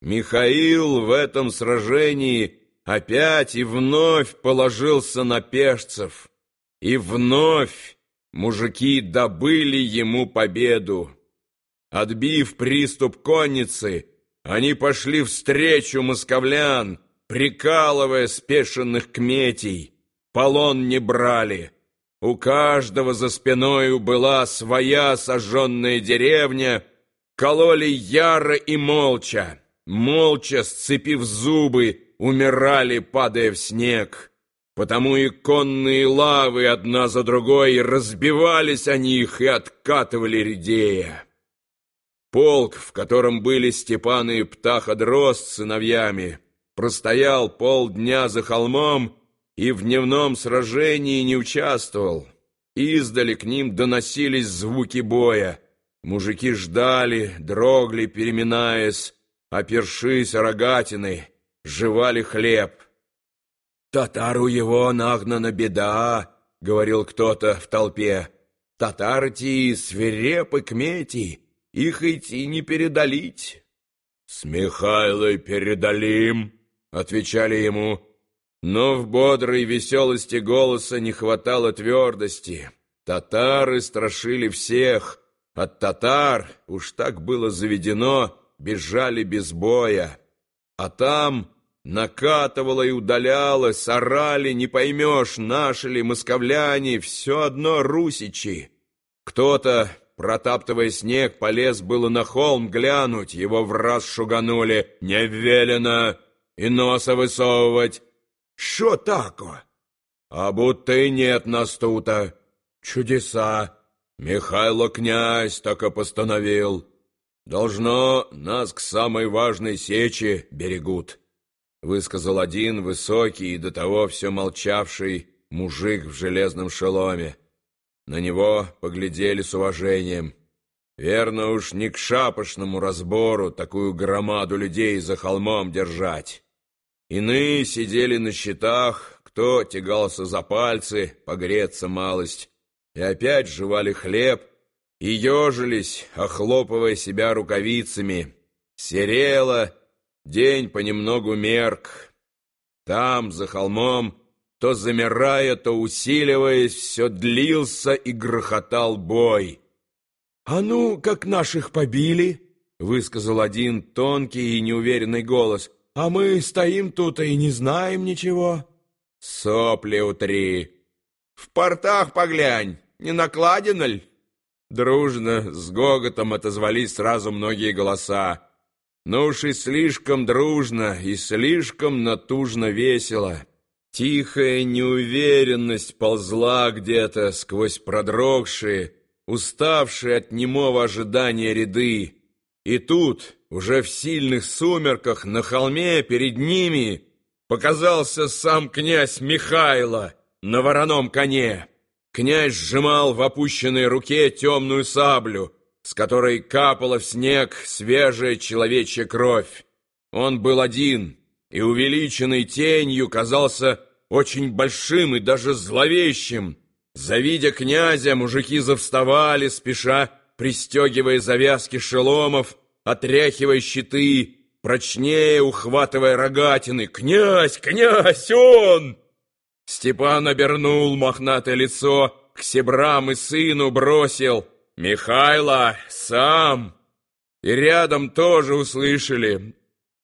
Михаил в этом сражении опять и вновь положился на пешцев, и вновь мужики добыли ему победу. Отбив приступ конницы, они пошли встречу московлян, прикалывая спешенных кметей. Полон не брали. У каждого за спиною была своя сожженная деревня, кололи яро и молча, молча, сцепив зубы, умирали, падая в снег. Потому и конные лавы одна за другой разбивались о них и откатывали редея. Полк, в котором были Степан и Птаходрост с сыновьями, простоял полдня за холмом и в дневном сражении не участвовал. Издали к ним доносились звуки боя. Мужики ждали, дрогли, переминаясь, опершись рогатины, жевали хлеб. «Татару его нагнана беда», — говорил кто-то в толпе. «Татары ти свирепы кмети, их идти не передалить». «С Михайлой передалим», — отвечали ему, но в бодрой веселости голоса не хватало твердости. Татары страшили всех. От татар, уж так было заведено, бежали без боя. А там накатывало и удалялось, орали, не поймешь, наши ли, московляне, все одно русичи. Кто-то, протаптывая снег, полез было на холм глянуть, его в раз шуганули. «Не велено и носа высовывать!» Що тако? А будто и нет нас тута. Чудеса. Михайло князь так и постановил. Должно, нас к самой важной сече берегут, высказал один высокий и до того все молчавший мужик в железном шеломе. На него поглядели с уважением. Верно уж не к шапошному разбору такую громаду людей за холмом держать. Иные сидели на щитах, кто тягался за пальцы, погреться малость, и опять жевали хлеб, и ежились, охлопывая себя рукавицами. Серело, день понемногу мерк. Там, за холмом, то замирая, то усиливаясь, все длился и грохотал бой. «А ну, как наших побили!» — высказал один тонкий и неуверенный голос — а мы стоим тут и не знаем ничего. Сопли утри. В портах поглянь, не накладено ль? Дружно, с гоготом отозвались сразу многие голоса. Но уж и слишком дружно, и слишком натужно весело. Тихая неуверенность ползла где-то сквозь продрогшие, уставшие от немого ожидания ряды. И тут, уже в сильных сумерках, на холме перед ними показался сам князь Михайло на вороном коне. Князь сжимал в опущенной руке темную саблю, с которой капала в снег свежая человечья кровь. Он был один, и увеличенной тенью казался очень большим и даже зловещим. Завидя князя, мужики завставали, спеша пристегивая завязки шеломов, отряхивая щиты, прочнее ухватывая рогатины. «Князь! Князь! Он!» Степан обернул мохнатое лицо, к себрам и сыну бросил. «Михайло! Сам!» И рядом тоже услышали.